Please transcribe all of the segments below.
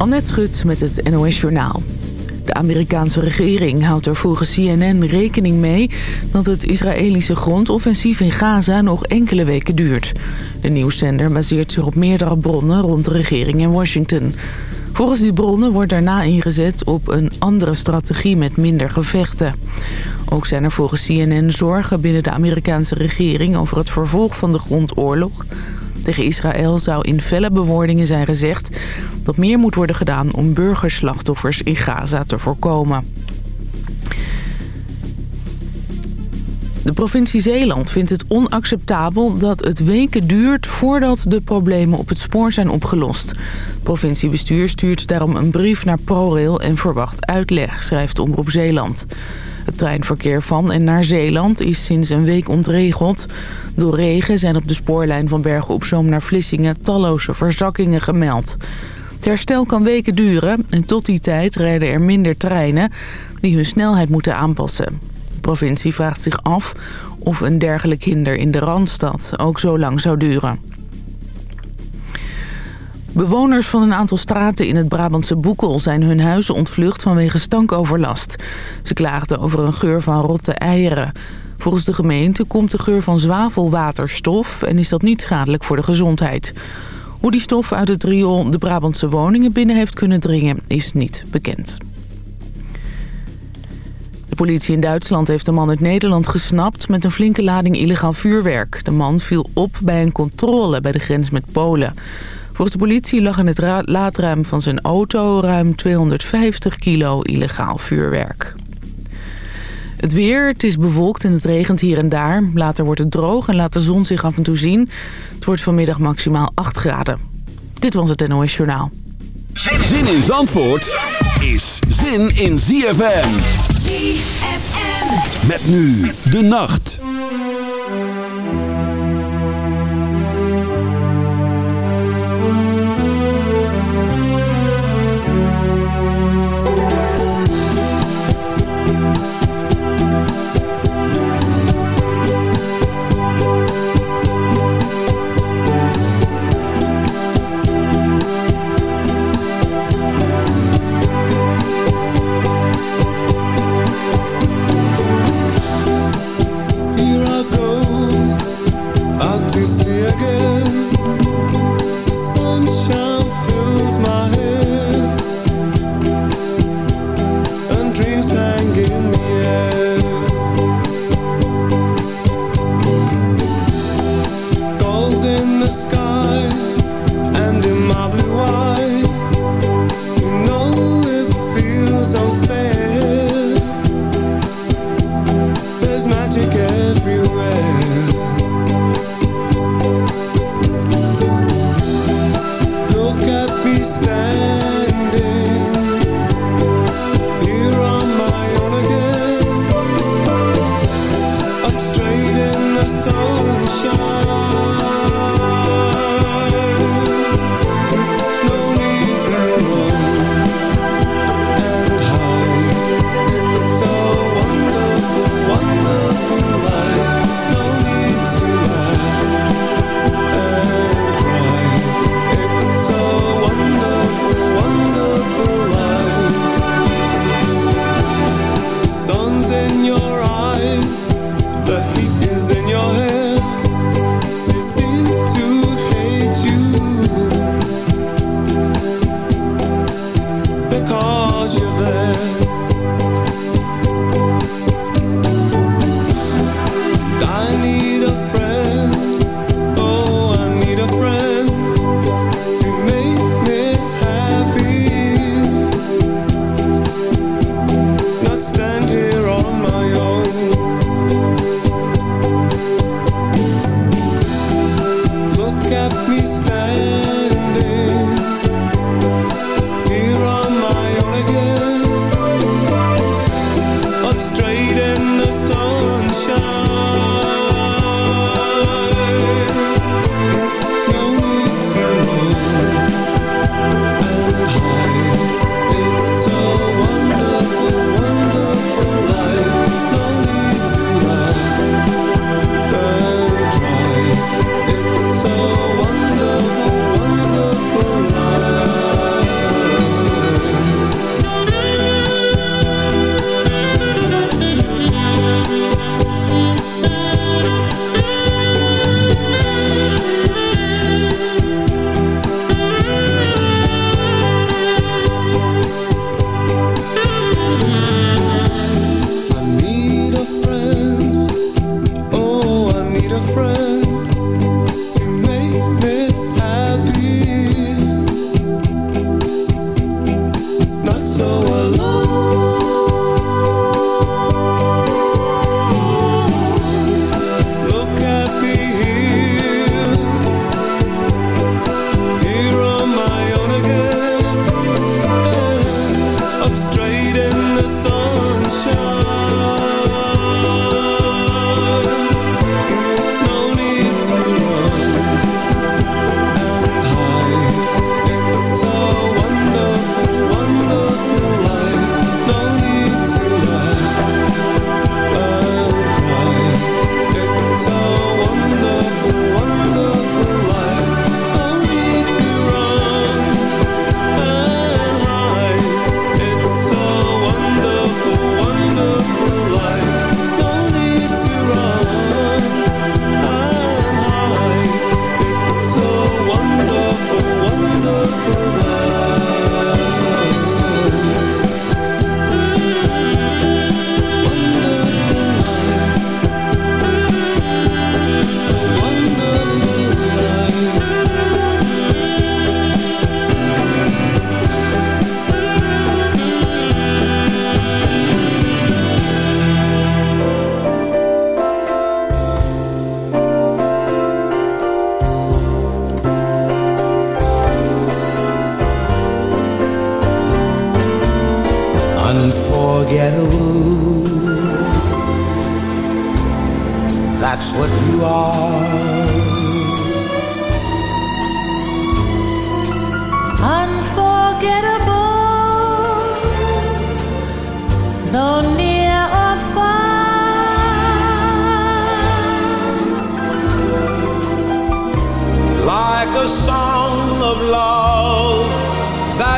Annette Schut met het NOS Journaal. De Amerikaanse regering houdt er volgens CNN rekening mee... dat het Israëlische grondoffensief in Gaza nog enkele weken duurt. De nieuwszender baseert zich op meerdere bronnen rond de regering in Washington. Volgens die bronnen wordt daarna ingezet op een andere strategie met minder gevechten. Ook zijn er volgens CNN zorgen binnen de Amerikaanse regering... over het vervolg van de grondoorlog tegen Israël zou in felle bewoordingen zijn gezegd... dat meer moet worden gedaan om burgerslachtoffers in Gaza te voorkomen. De provincie Zeeland vindt het onacceptabel dat het weken duurt voordat de problemen op het spoor zijn opgelost. Provinciebestuur stuurt daarom een brief naar ProRail en verwacht uitleg, schrijft Omroep Zeeland. Het treinverkeer van en naar Zeeland is sinds een week ontregeld. Door regen zijn op de spoorlijn van Bergen op Zoom naar Vlissingen talloze verzakkingen gemeld. Het herstel kan weken duren en tot die tijd rijden er minder treinen die hun snelheid moeten aanpassen. De provincie vraagt zich af of een dergelijk hinder in de Randstad ook zo lang zou duren. Bewoners van een aantal straten in het Brabantse Boekel zijn hun huizen ontvlucht vanwege stankoverlast. Ze klaagden over een geur van rotte eieren. Volgens de gemeente komt de geur van zwavelwaterstof en is dat niet schadelijk voor de gezondheid. Hoe die stof uit het riool de Brabantse woningen binnen heeft kunnen dringen is niet bekend. De politie in Duitsland heeft een man uit Nederland gesnapt met een flinke lading illegaal vuurwerk. De man viel op bij een controle bij de grens met Polen. Volgens de politie lag in het laadruim van zijn auto ruim 250 kilo illegaal vuurwerk. Het weer, het is bewolkt en het regent hier en daar. Later wordt het droog en laat de zon zich af en toe zien. Het wordt vanmiddag maximaal 8 graden. Dit was het NOS Journaal. Zin in Zandvoort is zin in ZFM. ZFM. Met nu de nacht.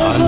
Anna.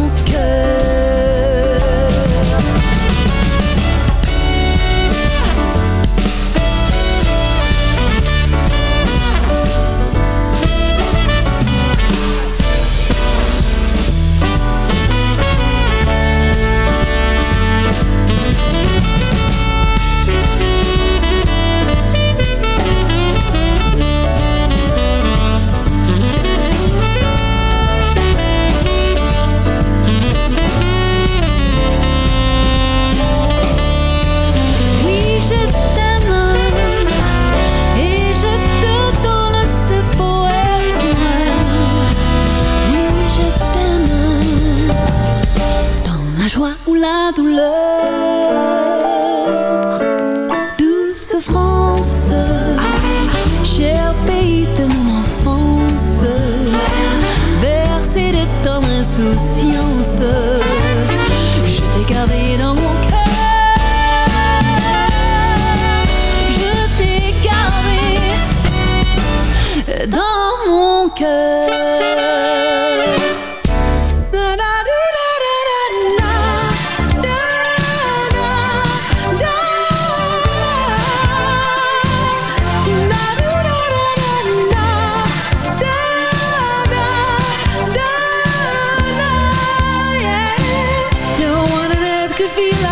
feel like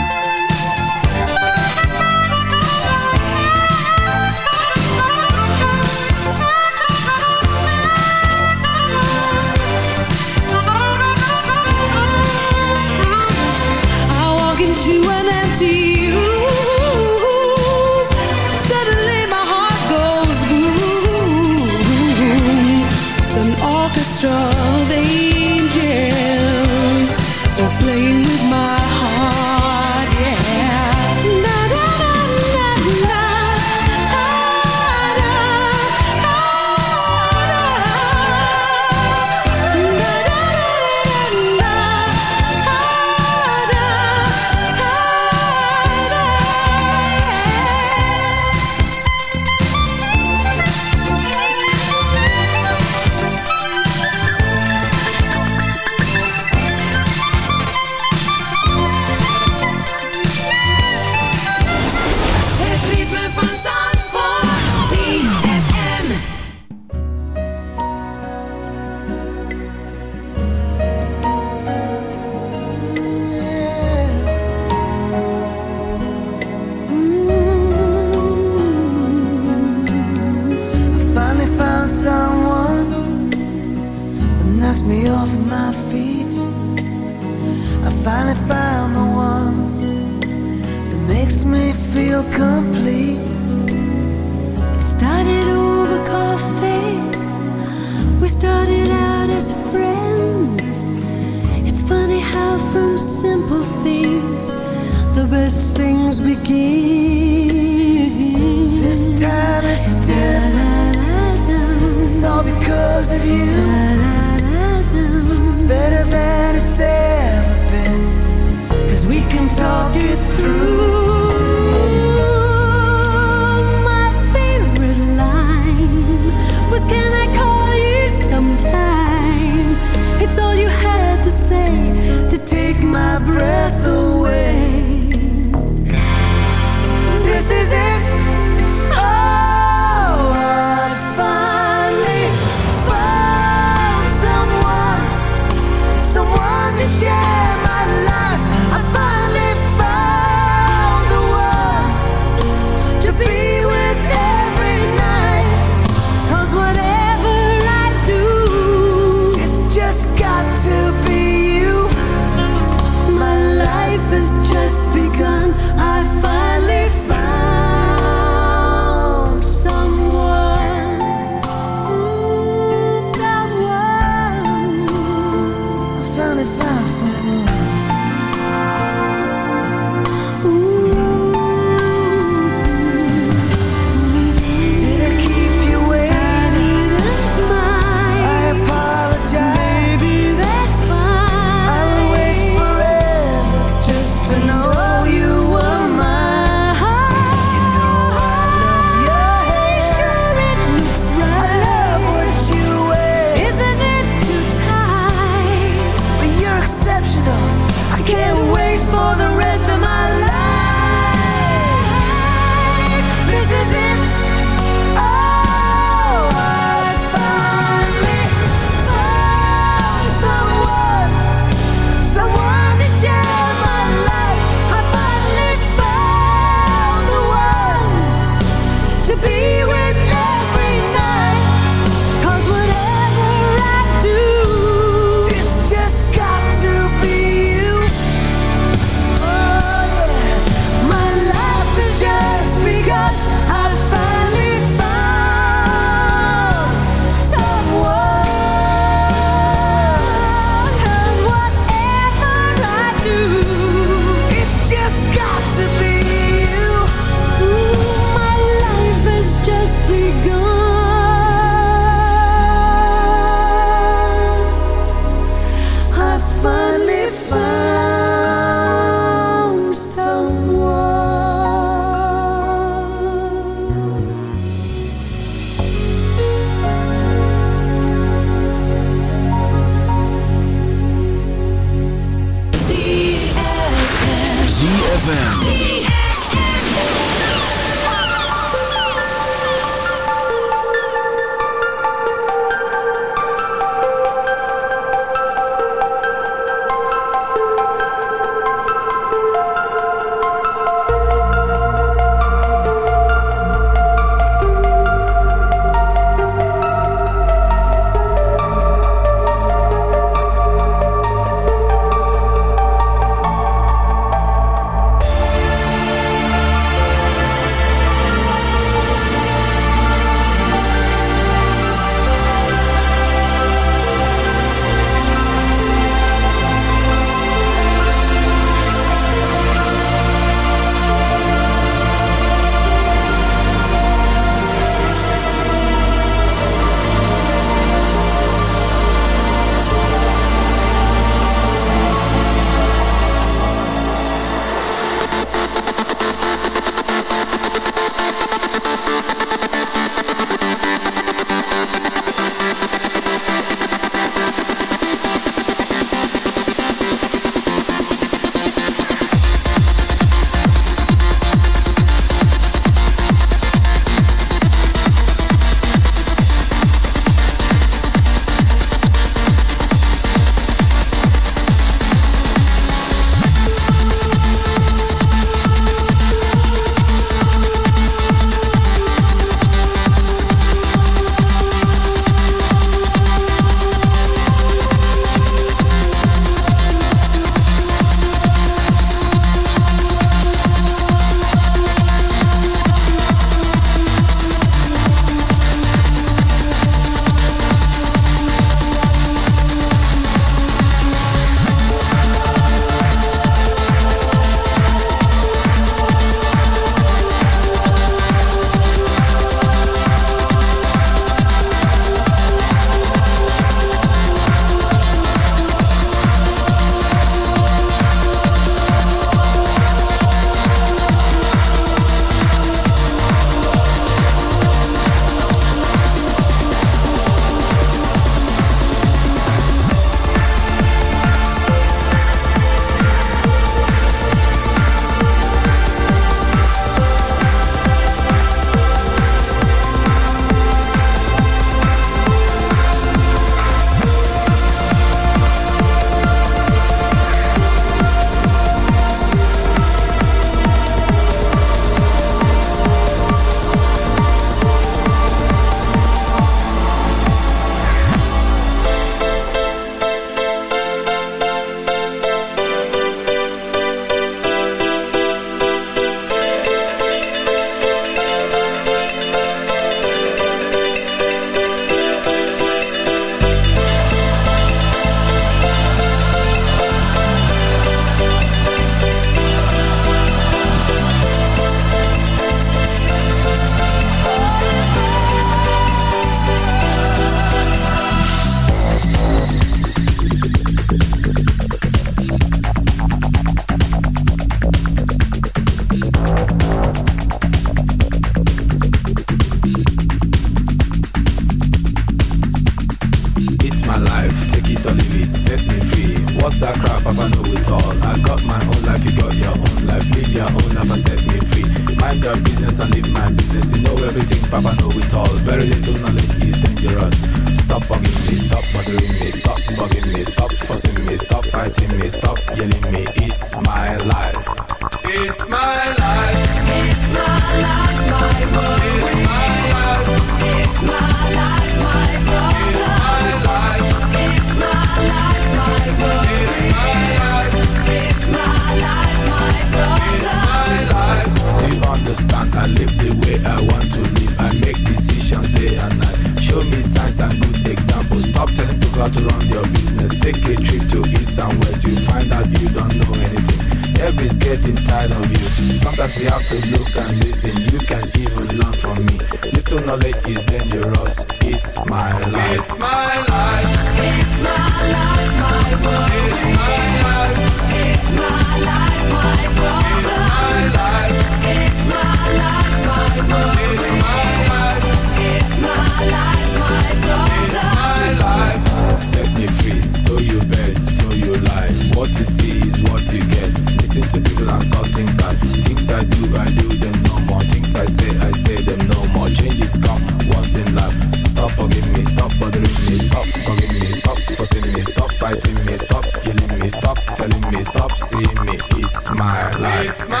It's my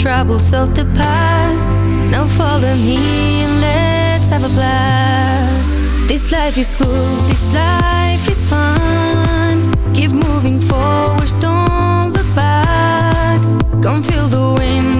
troubles of the past. Now follow me and let's have a blast. This life is cool, this life is fun. Keep moving forward, don't look back. Come feel the wind.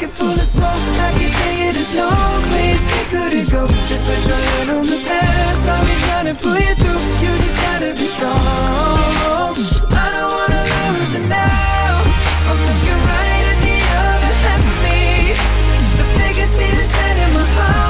pocket full of soul. I can tell you there's no place we couldn't go. Just put your hand on the past. Be trying to pull you through. You just gotta be strong. I don't wanna lose you now. I'm looking right at the other half of me. The vacancy that's in my heart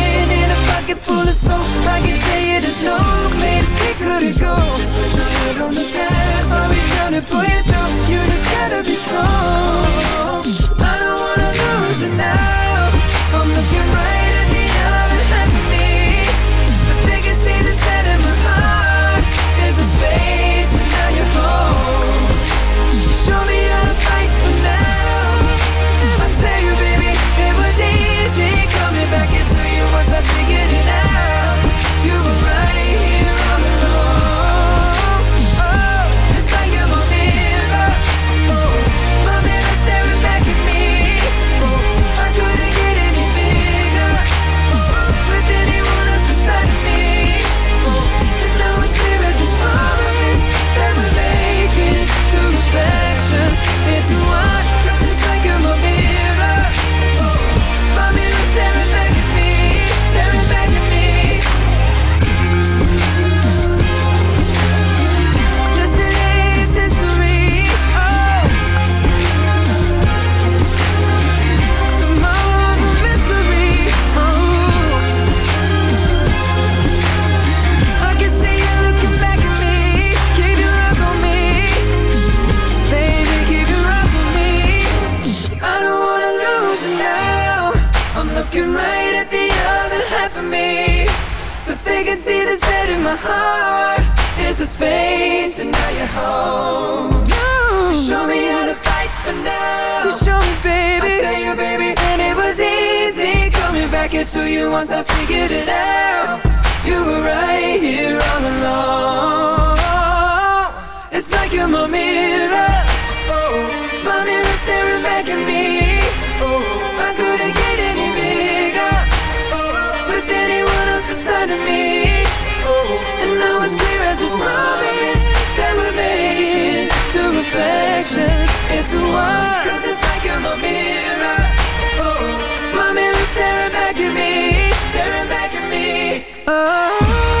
pocket full of soap. I can tell you there's no place we couldn't go Just put your head on the gas. I'll be trying to pull you through You just gotta be strong. I don't wanna lose you now looking right at the other half of me. The vacancy that's set in my heart Is the space and now you're home. You show me how to fight for now. You show me, baby. I tell you, baby And it was easy coming back into you Once I figured it out. You were right here all along. It's like you're my mirror. Oh, my mirror staring back at me. Oh, Oh, and now it's clear as this That we're making two reflections it's like you're my mirror. Oh, my mirror staring back at me Staring back at me. Strand,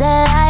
He comes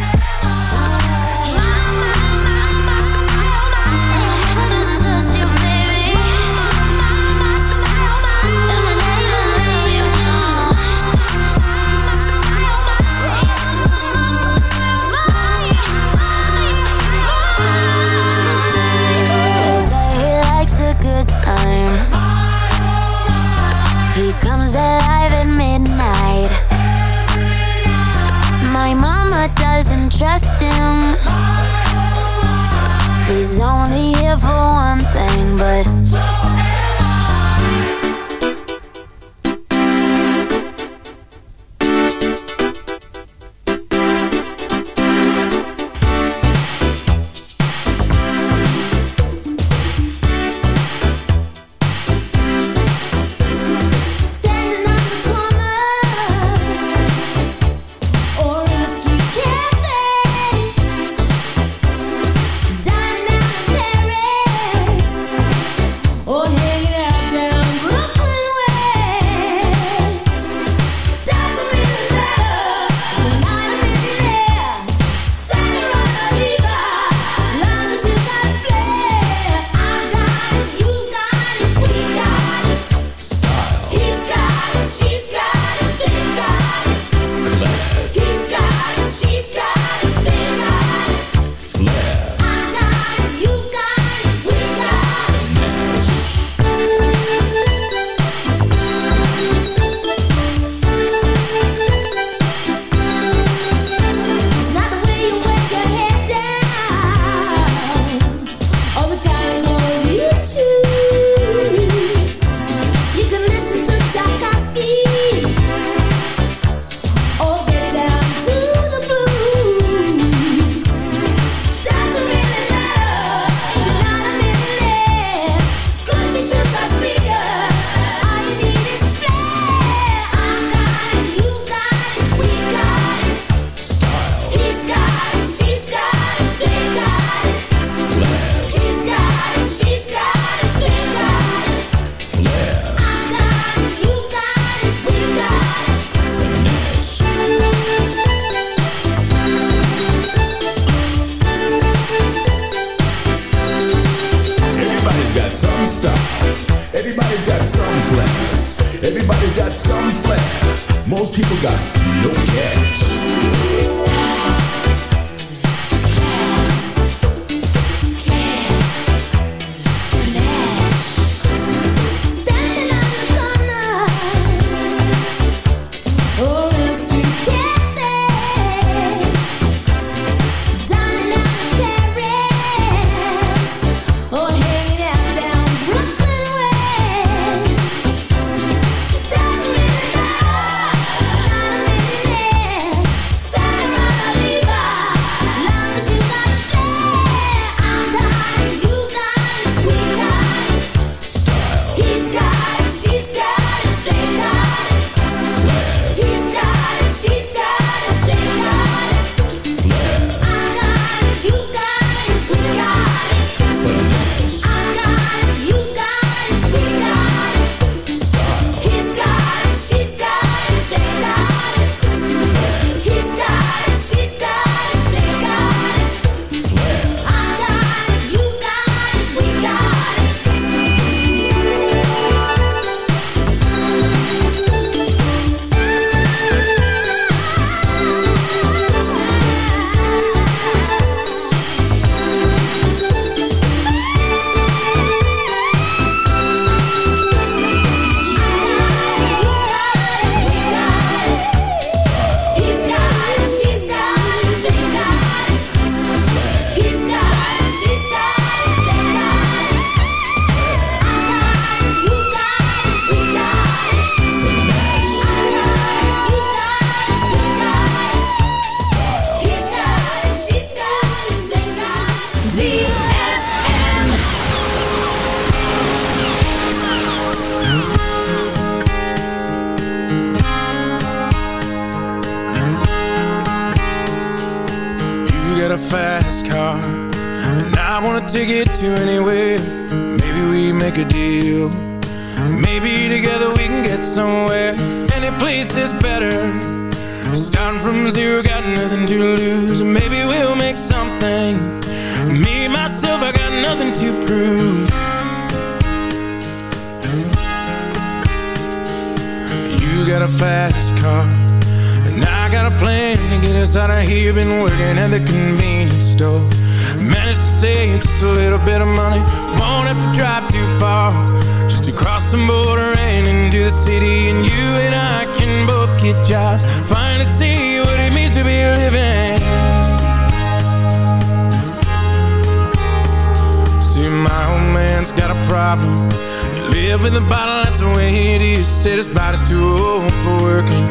Man's got a problem. You live in the bottle, that's the way it is. Said his body's too old for working.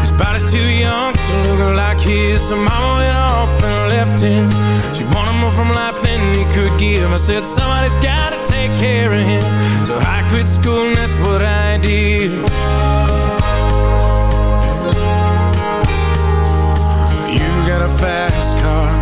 His body's too young to look like his. So mama went off and left him. She wanted more from life than he could give. I said somebody's gotta take care of him. So I quit school and that's what I did. You got a fast car